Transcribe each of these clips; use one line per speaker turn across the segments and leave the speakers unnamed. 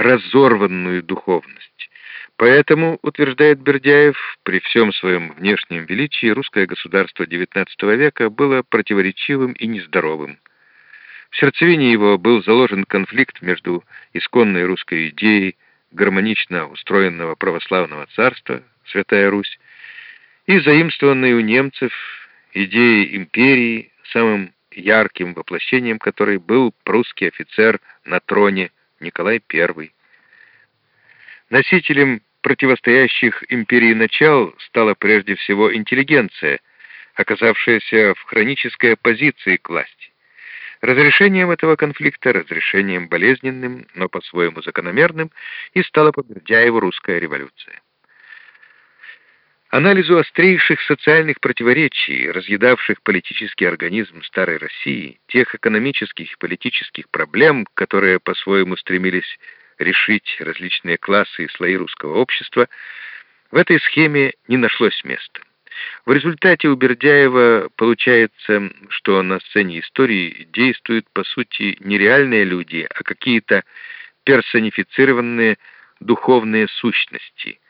разорванную духовность. Поэтому, утверждает Бердяев, при всем своем внешнем величии русское государство XIX века было противоречивым и нездоровым. В сердцевине его был заложен конфликт между исконной русской идеей гармонично устроенного православного царства, Святая Русь, и заимствованной у немцев идеей империи, самым ярким воплощением которой был прусский офицер на троне Николай I. Носителем противостоящих империи начал стала прежде всего интеллигенция, оказавшаяся в хронической оппозиции к власти. Разрешением этого конфликта, разрешением болезненным, но по-своему закономерным, и стала по Бердяеву русская революция. Анализу острейших социальных противоречий, разъедавших политический организм старой России, тех экономических и политических проблем, которые по-своему стремились решить различные классы и слои русского общества, в этой схеме не нашлось места. В результате у Бердяева получается, что на сцене истории действуют, по сути, не реальные люди, а какие-то персонифицированные духовные сущности –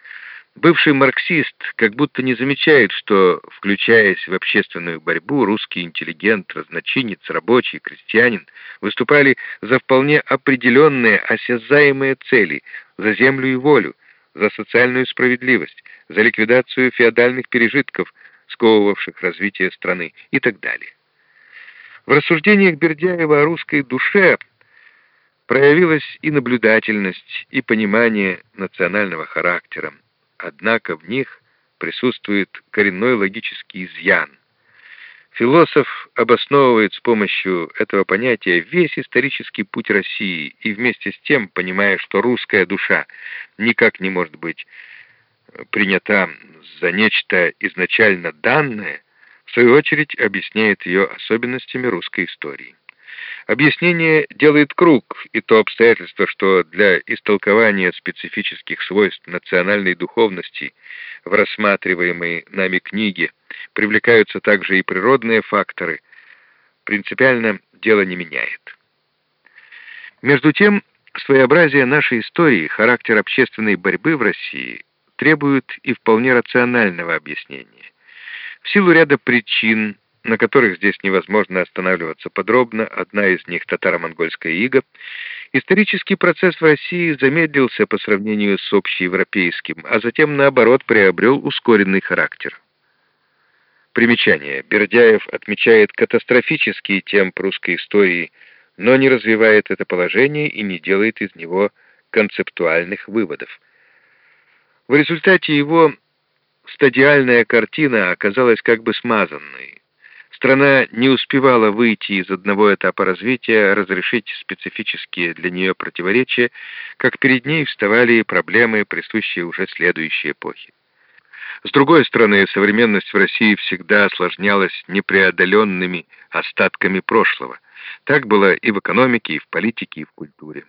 Бывший марксист как будто не замечает, что, включаясь в общественную борьбу, русский интеллигент, разночинец, рабочий, крестьянин выступали за вполне определенные осязаемые цели, за землю и волю, за социальную справедливость, за ликвидацию феодальных пережитков, сковывавших развитие страны и так далее. В рассуждениях Бердяева о русской душе проявилась и наблюдательность, и понимание национального характера, однако в них присутствует коренной логический изъян. Философ обосновывает с помощью этого понятия весь исторический путь России и вместе с тем, понимая, что русская душа никак не может быть принята за нечто изначально данное, в свою очередь объясняет ее особенностями русской истории. Объяснение делает круг, и то обстоятельство, что для истолкования специфических свойств национальной духовности в рассматриваемой нами книге привлекаются также и природные факторы, принципиально дело не меняет. Между тем, своеобразие нашей истории, характер общественной борьбы в России требуют и вполне рационального объяснения. В силу ряда причин, на которых здесь невозможно останавливаться подробно, одна из них татаро-монгольская ига, исторический процесс в России замедлился по сравнению с общеевропейским, а затем, наоборот, приобрел ускоренный характер. Примечание. Бердяев отмечает катастрофический темп русской истории, но не развивает это положение и не делает из него концептуальных выводов. В результате его стадиальная картина оказалась как бы смазанной. Страна не успевала выйти из одного этапа развития, разрешить специфические для нее противоречия, как перед ней вставали проблемы, присущие уже следующей эпохе. С другой стороны, современность в России всегда осложнялась непреодоленными остатками прошлого. Так было и в экономике, и в политике, и в культуре.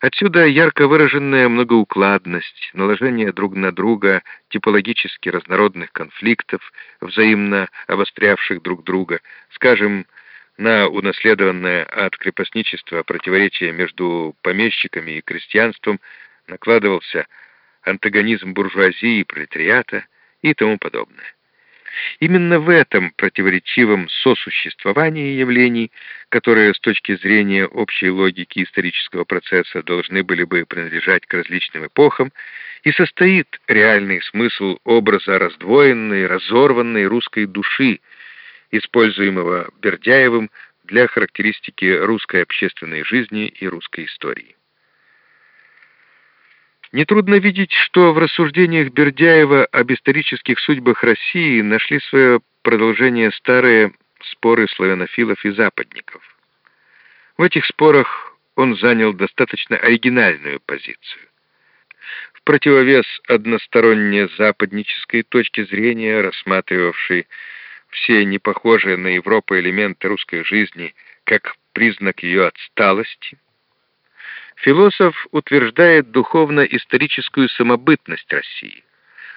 Отсюда ярко выраженная многоукладность, наложение друг на друга типологически разнородных конфликтов, взаимно обострявших друг друга, скажем, на унаследованное от крепостничества противоречие между помещиками и крестьянством накладывался антагонизм буржуазии и пролетариата и тому подобное. Именно в этом противоречивом сосуществовании явлений, которые с точки зрения общей логики исторического процесса должны были бы принадлежать к различным эпохам, и состоит реальный смысл образа раздвоенной, разорванной русской души, используемого Бердяевым для характеристики русской общественной жизни и русской истории. Нетрудно видеть, что в рассуждениях Бердяева об исторических судьбах России нашли свое продолжение старые споры славянофилов и западников. В этих спорах он занял достаточно оригинальную позицию. В противовес односторонне западнической точке зрения, рассматривавшей все непохожие на Европу элементы русской жизни как признак ее отсталости, Философ утверждает духовно-историческую самобытность России.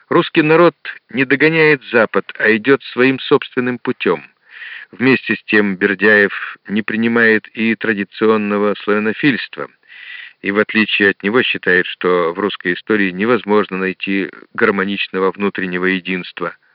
Русский народ не догоняет Запад, а идет своим собственным путем. Вместе с тем Бердяев не принимает и традиционного славянофильства. и в отличие от него считает, что в русской истории невозможно найти гармоничного внутреннего единства –